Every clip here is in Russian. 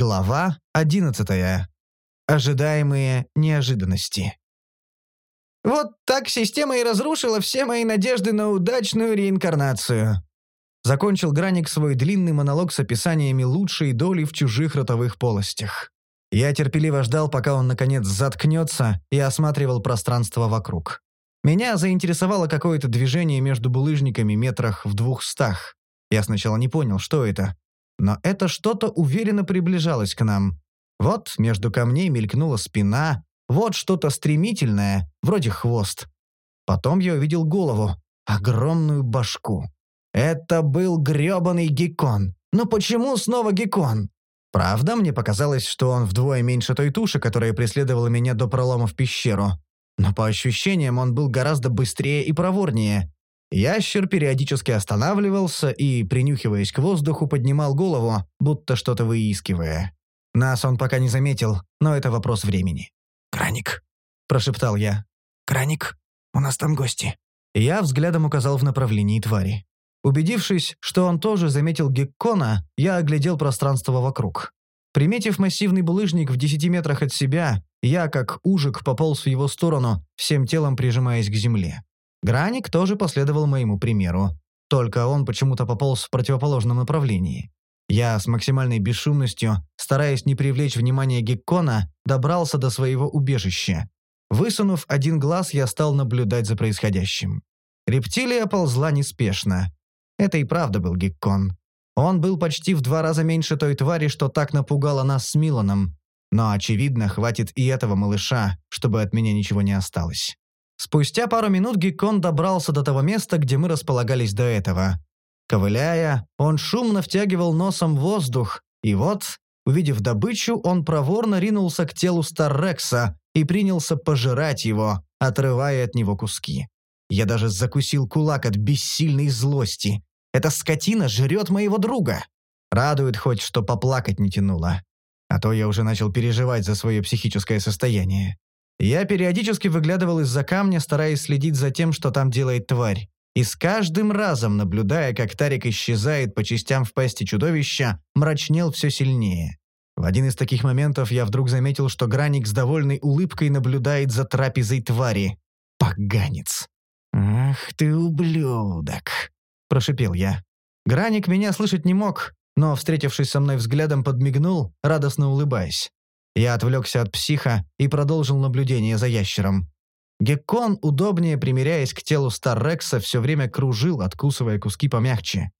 Глава 11. Ожидаемые неожиданности. Вот так система и разрушила все мои надежды на удачную реинкарнацию. Закончил Граник свой длинный монолог с описаниями лучшей доли в чужих ротовых полостях. Я терпеливо ждал, пока он, наконец, заткнется и осматривал пространство вокруг. Меня заинтересовало какое-то движение между булыжниками метрах в двухстах. Я сначала не понял, что это, но это что-то уверенно приближалось к нам. Вот между камней мелькнула спина, вот что-то стремительное, вроде хвост. Потом я увидел голову, огромную башку. Это был грёбаный геккон. Но почему снова геккон? Правда, мне показалось, что он вдвое меньше той туши, которая преследовала меня до пролома в пещеру. Но по ощущениям он был гораздо быстрее и проворнее. Ящер периодически останавливался и, принюхиваясь к воздуху, поднимал голову, будто что-то выискивая. Нас он пока не заметил, но это вопрос времени. «Краник», — прошептал я. «Краник, у нас там гости». Я взглядом указал в направлении твари. Убедившись, что он тоже заметил Геккона, я оглядел пространство вокруг. Приметив массивный булыжник в десяти метрах от себя, я, как ужик, пополз в его сторону, всем телом прижимаясь к земле. Граник тоже последовал моему примеру. Только он почему-то пополз в противоположном направлении. Я с максимальной бесшумностью, стараясь не привлечь внимание Геккона, добрался до своего убежища. Высунув один глаз, я стал наблюдать за происходящим. Рептилия ползла неспешно. Это и правда был Геккон. Он был почти в два раза меньше той твари, что так напугало нас с Миланом. Но, очевидно, хватит и этого малыша, чтобы от меня ничего не осталось. Спустя пару минут Геккон добрался до того места, где мы располагались до этого. Ковыляя, он шумно втягивал носом воздух, и вот, увидев добычу, он проворно ринулся к телу Старрекса и принялся пожирать его, отрывая от него куски. Я даже закусил кулак от бессильной злости. Эта скотина жрет моего друга. Радует хоть, что поплакать не тянуло. А то я уже начал переживать за свое психическое состояние. Я периодически выглядывал из-за камня, стараясь следить за тем, что там делает тварь. И с каждым разом, наблюдая, как Тарик исчезает по частям в пасти чудовища, мрачнел все сильнее. В один из таких моментов я вдруг заметил, что Граник с довольной улыбкой наблюдает за трапезой твари. Поганец. «Ах ты, ублюдок!» – прошипел я. Граник меня слышать не мог, но, встретившись со мной взглядом, подмигнул, радостно улыбаясь. Я отвлекся от психа и продолжил наблюдение за ящером. Геккон, удобнее примиряясь к телу Старрекса, все время кружил, откусывая куски помягче.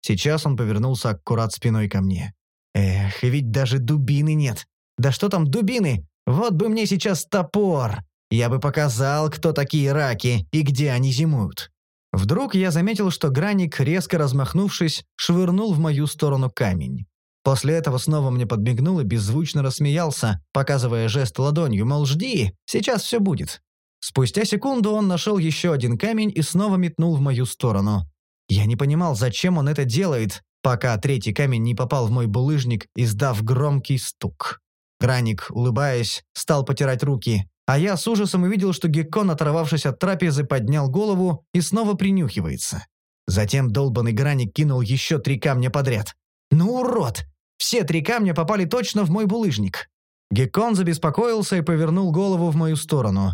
Сейчас он повернулся аккурат спиной ко мне. Эх, ведь даже дубины нет. Да что там дубины? Вот бы мне сейчас топор. Я бы показал, кто такие раки и где они зимуют. Вдруг я заметил, что Граник, резко размахнувшись, швырнул в мою сторону камень. После этого снова мне подмигнул и беззвучно рассмеялся, показывая жест ладонью, мол, жди, сейчас все будет. Спустя секунду он нашел еще один камень и снова метнул в мою сторону. Я не понимал, зачем он это делает, пока третий камень не попал в мой булыжник, издав громкий стук. Граник, улыбаясь, стал потирать руки, а я с ужасом увидел, что Геккон, оторвавшись от трапезы, поднял голову и снова принюхивается. Затем долбанный Граник кинул еще три камня подряд. «Ну, урод! Все три камня попали точно в мой булыжник. Геккон забеспокоился и повернул голову в мою сторону.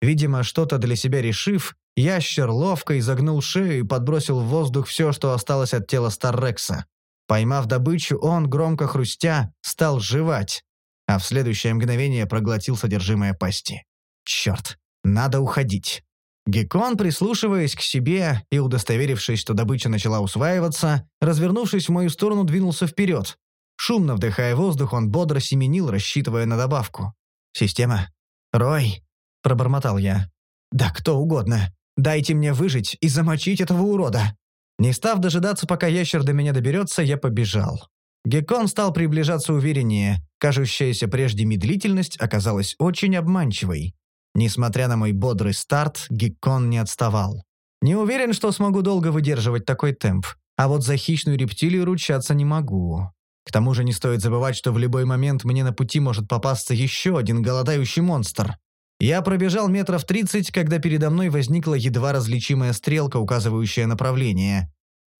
Видимо, что-то для себя решив, ящер ловко изогнул шею и подбросил в воздух все, что осталось от тела Старрекса. Поймав добычу, он, громко хрустя, стал жевать, а в следующее мгновение проглотил содержимое пасти. Черт, надо уходить. Геккон, прислушиваясь к себе и удостоверившись, что добыча начала усваиваться, развернувшись в мою сторону, двинулся вперед, Шумно вдыхая воздух, он бодро семенил, рассчитывая на добавку. «Система? Рой?» – пробормотал я. «Да кто угодно. Дайте мне выжить и замочить этого урода». Не став дожидаться, пока ящер до меня доберется, я побежал. Геккон стал приближаться увереннее. Кажущаяся прежде медлительность оказалась очень обманчивой. Несмотря на мой бодрый старт, Геккон не отставал. Не уверен, что смогу долго выдерживать такой темп. А вот за хищную рептилию ручаться не могу. К тому же не стоит забывать, что в любой момент мне на пути может попасться еще один голодающий монстр. Я пробежал метров тридцать, когда передо мной возникла едва различимая стрелка, указывающая направление.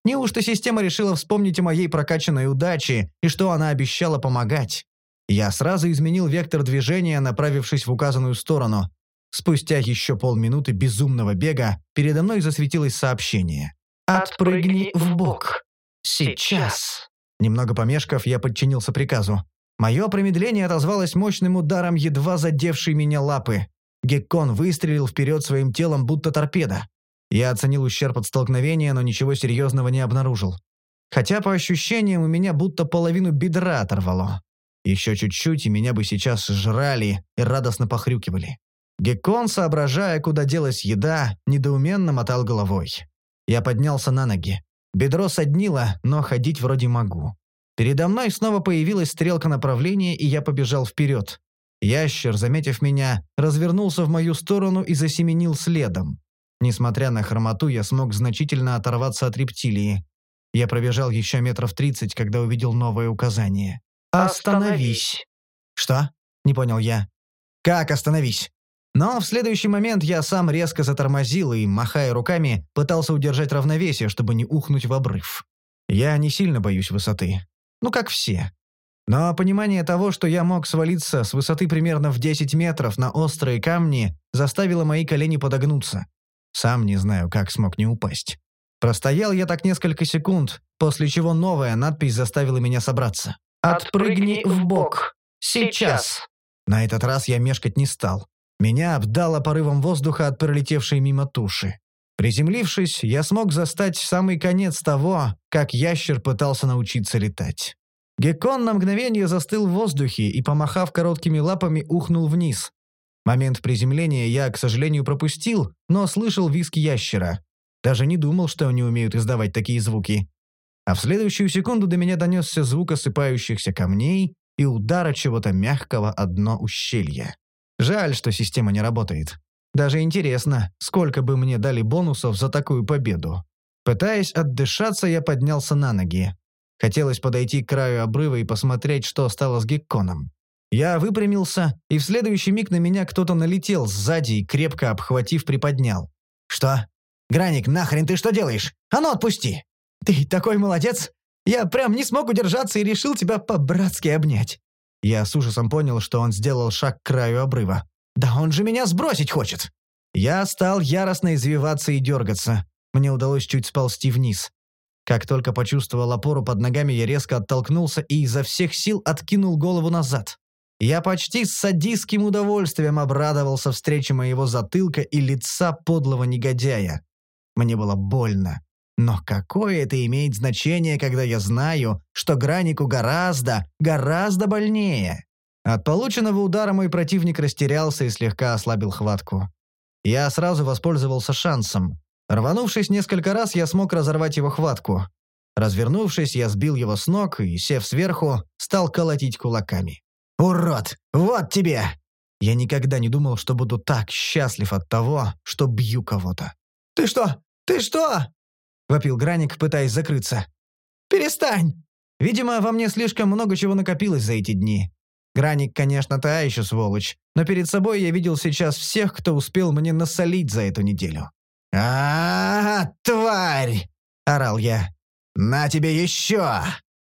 Неужто система решила вспомнить о моей прокачанной удаче и что она обещала помогать? Я сразу изменил вектор движения, направившись в указанную сторону. Спустя еще полминуты безумного бега передо мной засветилось сообщение. «Отпрыгни в бок. Сейчас». Немного помешков, я подчинился приказу. Мое промедление отозвалось мощным ударом, едва задевшей меня лапы. Геккон выстрелил вперед своим телом, будто торпеда. Я оценил ущерб от столкновения, но ничего серьезного не обнаружил. Хотя, по ощущениям, у меня будто половину бедра оторвало. Еще чуть-чуть, и меня бы сейчас жрали и радостно похрюкивали. Геккон, соображая, куда делась еда, недоуменно мотал головой. Я поднялся на ноги. Бедро соднило, но ходить вроде могу. Передо мной снова появилась стрелка направления, и я побежал вперед. Ящер, заметив меня, развернулся в мою сторону и засеменил следом. Несмотря на хромоту, я смог значительно оторваться от рептилии. Я пробежал еще метров тридцать, когда увидел новое указание. «Остановись!» «Что?» — не понял я. «Как остановись?» Но в следующий момент я сам резко затормозил и, махая руками, пытался удержать равновесие, чтобы не ухнуть в обрыв. Я не сильно боюсь высоты. Ну, как все. Но понимание того, что я мог свалиться с высоты примерно в 10 метров на острые камни, заставило мои колени подогнуться. Сам не знаю, как смог не упасть. Простоял я так несколько секунд, после чего новая надпись заставила меня собраться. «Отпрыгни в бок. Сейчас!» На этот раз я мешкать не стал. Меня обдало порывом воздуха от пролетевшей мимо туши. Приземлившись, я смог застать самый конец того, как ящер пытался научиться летать. Геккон на мгновение застыл в воздухе и, помахав короткими лапами, ухнул вниз. Момент приземления я, к сожалению, пропустил, но слышал визг ящера. Даже не думал, что они умеют издавать такие звуки. А в следующую секунду до меня донесся звук осыпающихся камней и удара чего-то мягкого одно ущелье. Жаль, что система не работает. Даже интересно, сколько бы мне дали бонусов за такую победу. Пытаясь отдышаться, я поднялся на ноги. Хотелось подойти к краю обрыва и посмотреть, что стало с Гекконом. Я выпрямился, и в следующий миг на меня кто-то налетел сзади и, крепко обхватив, приподнял. «Что? Граник, нахрен ты что делаешь? А ну отпусти!» «Ты такой молодец! Я прям не смог удержаться и решил тебя по-братски обнять. Я с ужасом понял, что он сделал шаг к краю обрыва. «Да он же меня сбросить хочет!» Я стал яростно извиваться и дергаться. Мне удалось чуть сползти вниз. Как только почувствовал опору под ногами, я резко оттолкнулся и изо всех сил откинул голову назад. Я почти с садистским удовольствием обрадовался встрече моего затылка и лица подлого негодяя. Мне было больно. Но какое это имеет значение, когда я знаю, что Гранику гораздо, гораздо больнее? От полученного удара мой противник растерялся и слегка ослабил хватку. Я сразу воспользовался шансом. Рванувшись несколько раз, я смог разорвать его хватку. Развернувшись, я сбил его с ног и, сев сверху, стал колотить кулаками. «Урод! Вот тебе!» Я никогда не думал, что буду так счастлив от того, что бью кого-то. «Ты что? Ты что?» — вопил Граник, пытаясь закрыться. «Перестань!» Видимо, во мне слишком много чего накопилось за эти дни. Граник, конечно, та еще сволочь, но перед собой я видел сейчас всех, кто успел мне насолить за эту неделю. а, -а, -а тварь!» — орал я. «На тебе еще!»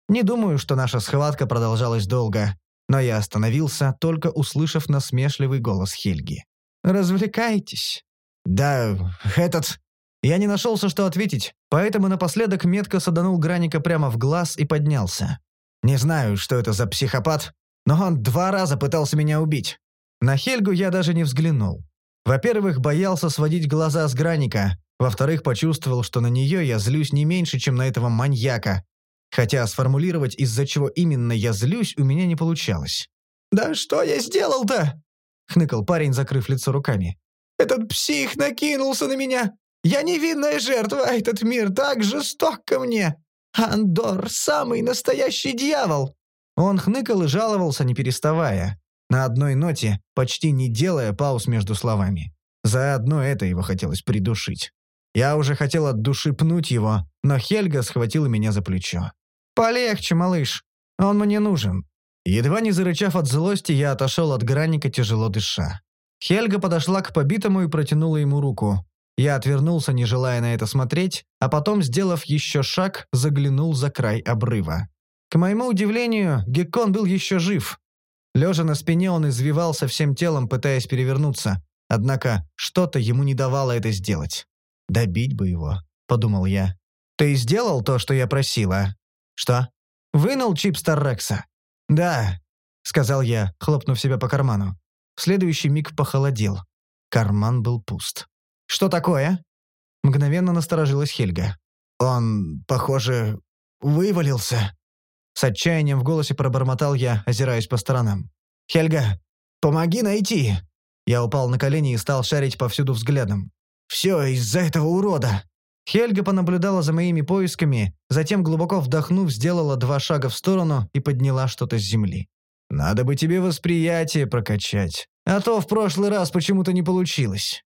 Не думаю, что наша схватка продолжалась долго, но я остановился, только услышав насмешливый голос Хельги. «Развлекайтесь». «Да, этот...» Я не нашелся, что ответить, поэтому напоследок метко саданул Граника прямо в глаз и поднялся. Не знаю, что это за психопат, но он два раза пытался меня убить. На Хельгу я даже не взглянул. Во-первых, боялся сводить глаза с Граника, во-вторых, почувствовал, что на нее я злюсь не меньше, чем на этого маньяка. Хотя сформулировать, из-за чего именно я злюсь, у меня не получалось. «Да что я сделал-то?» — хныкал парень, закрыв лицо руками. «Этот псих накинулся на меня! Я невинная жертва, а этот мир так жесток ко мне. Андор — самый настоящий дьявол!» Он хныкал и жаловался, не переставая. На одной ноте, почти не делая пауз между словами. Заодно это его хотелось придушить. Я уже хотел от души пнуть его, но Хельга схватила меня за плечо. «Полегче, малыш. Он мне нужен». Едва не зарычав от злости, я отошел от гранника, тяжело дыша. Хельга подошла к побитому и протянула ему руку. Я отвернулся, не желая на это смотреть, а потом, сделав еще шаг, заглянул за край обрыва. К моему удивлению, Геккон был еще жив. Лежа на спине, он извивался всем телом, пытаясь перевернуться. Однако что-то ему не давало это сделать. «Добить бы его», — подумал я. «Ты сделал то, что я просила?» «Что?» «Вынул чип Старрекса?» «Да», — сказал я, хлопнув себя по карману. В следующий миг похолодел. Карман был пуст. «Что такое?» Мгновенно насторожилась Хельга. «Он, похоже, вывалился». С отчаянием в голосе пробормотал я, озираясь по сторонам. «Хельга, помоги найти!» Я упал на колени и стал шарить повсюду взглядом. «Все из-за этого урода!» Хельга понаблюдала за моими поисками, затем, глубоко вдохнув, сделала два шага в сторону и подняла что-то с земли. «Надо бы тебе восприятие прокачать, а то в прошлый раз почему-то не получилось».